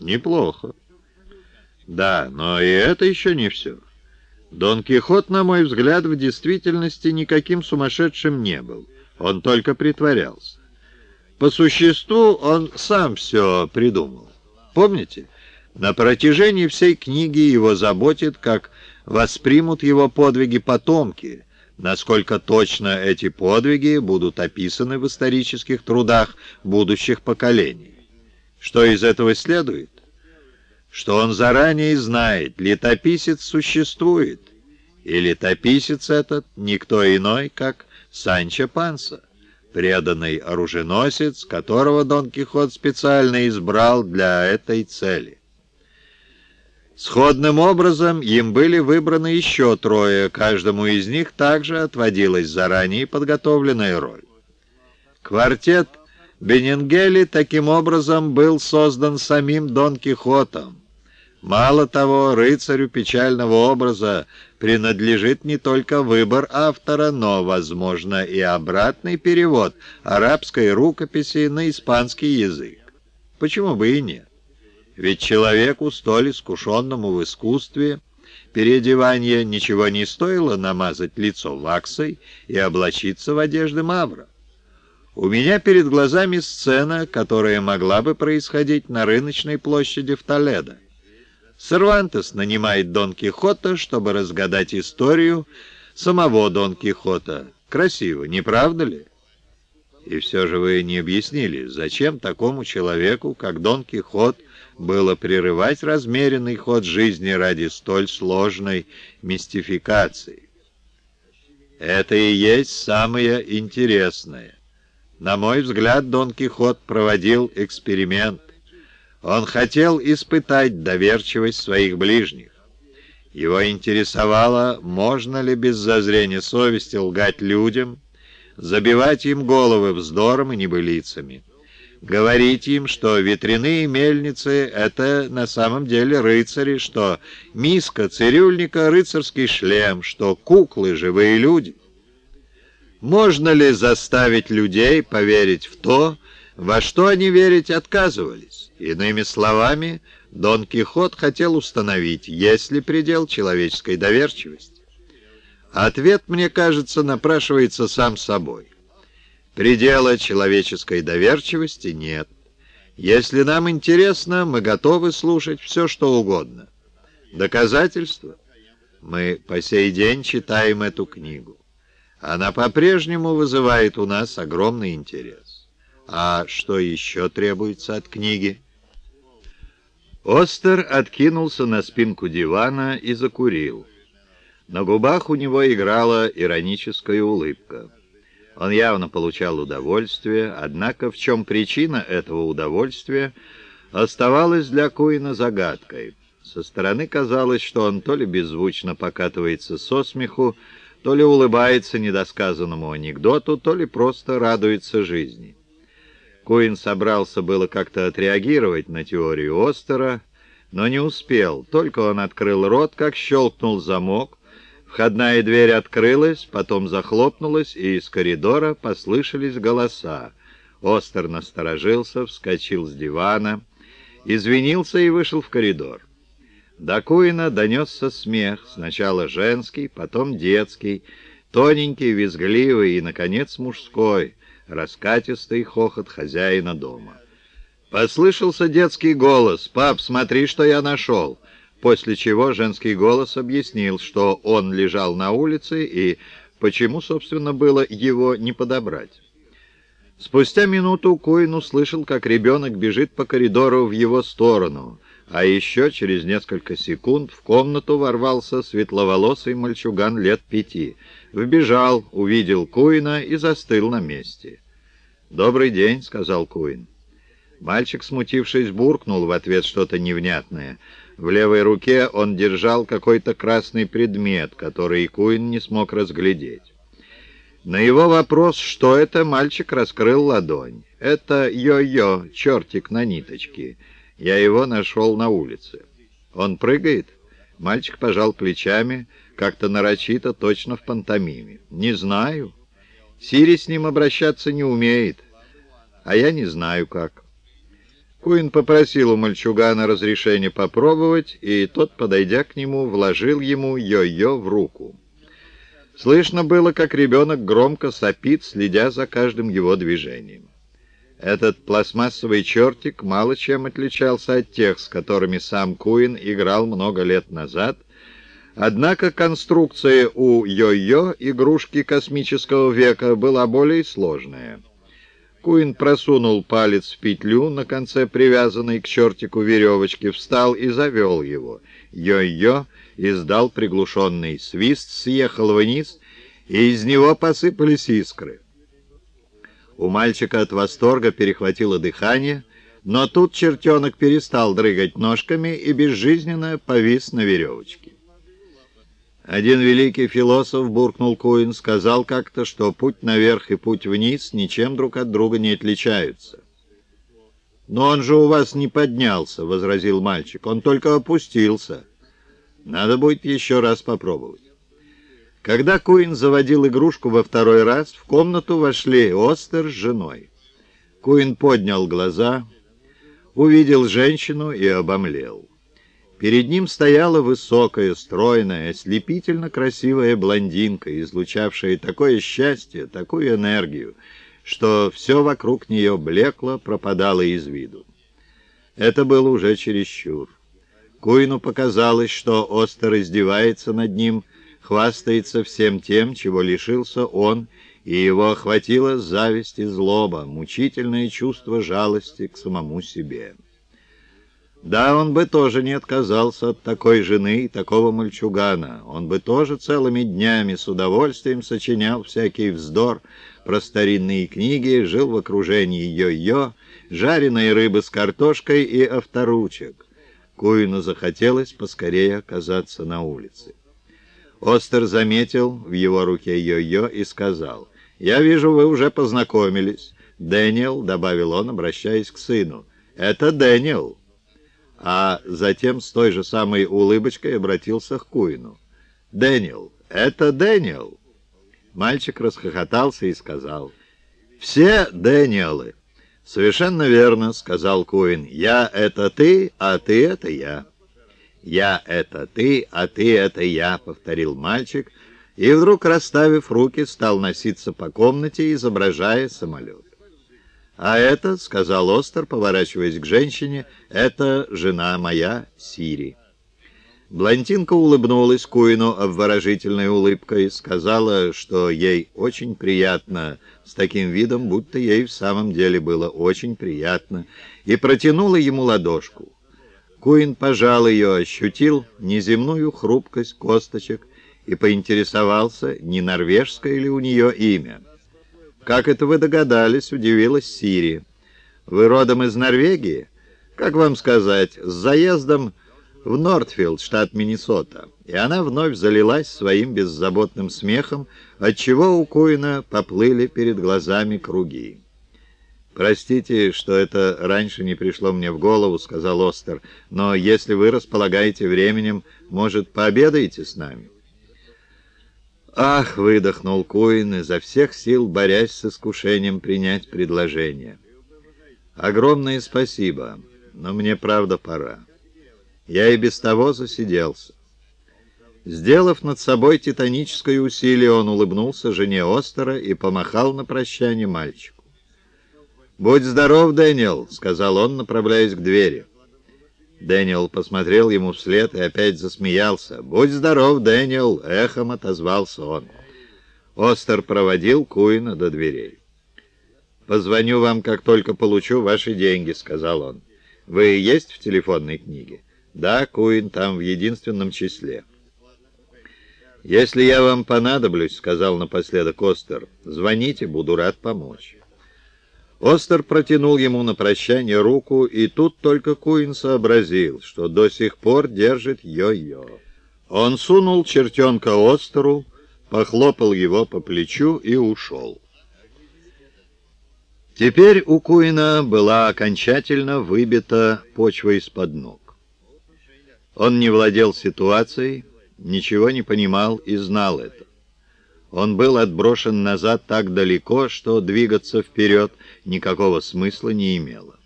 Неплохо. Да, но и это еще не все. Дон Кихот, на мой взгляд, в действительности никаким сумасшедшим не был. Он только притворялся. По существу он сам все придумал. Помните? На протяжении всей книги его заботит, как воспримут его подвиги потомки, насколько точно эти подвиги будут описаны в исторических трудах будущих поколений. Что из этого следует? Что он заранее знает, летописец существует, и летописец этот никто иной, как Санчо Панса, преданный оруженосец, которого Дон Кихот специально избрал для этой цели. Сходным образом им были выбраны еще трое, каждому из них также отводилась заранее подготовленная роль. Квартет Бенингели таким образом был создан самим Дон Кихотом. Мало того, рыцарю печального образа принадлежит не только выбор автора, но, возможно, и обратный перевод арабской рукописи на испанский язык. Почему бы и нет? Ведь человеку, столь искушенному в искусстве, переодевания ничего не стоило намазать лицо ваксой и облачиться в одежды мавра. У меня перед глазами сцена, которая могла бы происходить на рыночной площади в Толедо. Сервантес нанимает Дон Кихота, чтобы разгадать историю самого Дон Кихота. Красиво, не правда ли? И все же вы не объяснили, зачем такому человеку, как Дон Кихот, было прерывать размеренный ход жизни ради столь сложной мистификации. Это и есть самое интересное. На мой взгляд, Дон Кихот проводил эксперимент. Он хотел испытать доверчивость своих ближних. Его интересовало, можно ли без зазрения совести лгать людям, забивать им головы вздором и небылицами говорить им, что ветряные мельницы — это на самом деле рыцари, что миска цирюльника — рыцарский шлем, что куклы — живые люди. Можно ли заставить людей поверить в то, во что они верить отказывались? Иными словами, Дон Кихот хотел установить, есть ли предел человеческой доверчивости. Ответ, мне кажется, напрашивается сам собой. Предела человеческой доверчивости нет. Если нам интересно, мы готовы слушать все, что угодно. Доказательства? Мы по сей день читаем эту книгу. Она по-прежнему вызывает у нас огромный интерес. А что еще требуется от книги? Остер откинулся на спинку дивана и закурил. На губах у него играла ироническая улыбка. Он явно получал удовольствие, однако в чем причина этого удовольствия оставалась для Куина загадкой. Со стороны казалось, что он то ли беззвучно покатывается со смеху, то ли улыбается недосказанному анекдоту, то ли просто радуется жизни. Куин собрался было как-то отреагировать на теорию Остера, но не успел. Только он открыл рот, как щелкнул замок, Входная дверь открылась, потом захлопнулась, и из коридора послышались голоса. Остер насторожился, вскочил с дивана, извинился и вышел в коридор. До Куина донесся смех, сначала женский, потом детский, тоненький, визгливый и, наконец, мужской, раскатистый хохот хозяина дома. Послышался детский голос «Пап, смотри, что я нашел!» после чего женский голос объяснил, что он лежал на улице и почему, собственно, было его не подобрать. Спустя минуту Куин услышал, как ребенок бежит по коридору в его сторону, а еще через несколько секунд в комнату ворвался светловолосый мальчуган лет пяти. Вбежал, увидел Куина и застыл на месте. «Добрый день», — сказал Куин. Мальчик, смутившись, буркнул в ответ что-то невнятное — в левой руке он держал какой-то красный предмет, который Куин не смог разглядеть. На его вопрос, что это, мальчик раскрыл ладонь. «Это йо-йо, чертик на ниточке. Я его нашел на улице». «Он прыгает?» Мальчик пожал плечами, как-то нарочито, точно в пантомиме. «Не знаю. Сири с ним обращаться не умеет, а я не знаю как». Куин попросил у мальчугана разрешения попробовать, и тот, подойдя к нему, вложил ему йо-йо в руку. Слышно было, как ребенок громко сопит, следя за каждым его движением. Этот пластмассовый чертик мало чем отличался от тех, с которыми сам Куин играл много лет назад, однако конструкция у йо-йо игрушки космического века была более сложная. Куин просунул палец в петлю на конце привязанной к чертику веревочки, встал и завел его. Йо-йо издал приглушенный свист, съехал вниз, и из него посыпались искры. У мальчика от восторга перехватило дыхание, но тут чертенок перестал дрыгать ножками и безжизненно повис на веревочке. Один великий философ, буркнул Куин, сказал как-то, что путь наверх и путь вниз ничем друг от друга не отличаются. «Но он же у вас не поднялся», — возразил мальчик. «Он только опустился. Надо будет еще раз попробовать». Когда Куин заводил игрушку во второй раз, в комнату вошли Остер с женой. Куин поднял глаза, увидел женщину и обомлел. Перед ним стояла высокая, стройная, ослепительно красивая блондинка, излучавшая такое счастье, такую энергию, что все вокруг нее блекло, пропадало из виду. Это было уже чересчур. Куину показалось, что Остер издевается над ним, хвастается всем тем, чего лишился он, и его охватила зависть и злоба, мучительное чувство жалости к самому себе. Да, он бы тоже не отказался от такой жены и такого мальчугана. Он бы тоже целыми днями с удовольствием сочинял всякий вздор про старинные книги, жил в окружении йо-йо, жареной рыбы с картошкой и авторучек. Куину захотелось поскорее оказаться на улице. Остер заметил в его руке йо-йо и сказал, «Я вижу, вы уже познакомились». «Дэниел», — добавил он, обращаясь к сыну, — «это Дэниел» а затем с той же самой улыбочкой обратился к Куину. «Дэниел, это Дэниел!» Мальчик расхохотался и сказал, «Все Дэниелы!» «Совершенно верно», — сказал Куин. «Я — это ты, а ты — это я». «Я — это ты, а ты — это я», — повторил мальчик, и вдруг, расставив руки, стал носиться по комнате, изображая самолет. «А это, — сказал Остер, поворачиваясь к женщине, — это жена моя, Сири». Блондинка улыбнулась Куину обворожительной улыбкой, сказала, что ей очень приятно, с таким видом, будто ей в самом деле было очень приятно, и протянула ему ладошку. Куин пожал ее, ощутил неземную хрупкость косточек и поинтересовался, не норвежское ли у нее имя. «Как это вы догадались?» — удивилась Сири. «Вы родом из Норвегии? Как вам сказать, с заездом в Нортфилд, штат Миннесота». И она вновь залилась своим беззаботным смехом, отчего у Куина поплыли перед глазами круги. «Простите, что это раньше не пришло мне в голову», — сказал Остер, «но если вы располагаете временем, может, пообедаете с нами?» «Ах!» — выдохнул Куин, изо всех сил борясь с искушением принять предложение. «Огромное спасибо, но мне правда пора. Я и без того засиделся». Сделав над собой титаническое усилие, он улыбнулся жене Остера и помахал на прощание мальчику. «Будь здоров, Дэниел», — сказал он, направляясь к двери. Дэниел посмотрел ему вслед и опять засмеялся. «Будь здоров, Дэниел!» — эхом отозвался он. Остер проводил Куина до дверей. «Позвоню вам, как только получу ваши деньги», — сказал он. «Вы есть в телефонной книге?» «Да, Куин там в единственном числе». «Если я вам понадоблюсь», — сказал напоследок Остер, — «звоните, буду рад помочь». Остер протянул ему на прощание руку, и тут только Куин сообразил, что до сих пор держит йо-йо. Он сунул чертенка Остеру, похлопал его по плечу и ушел. Теперь у Куина была окончательно выбита почва из-под ног. Он не владел ситуацией, ничего не понимал и знал это. Он был отброшен назад так далеко, что двигаться вперед никакого смысла не имело.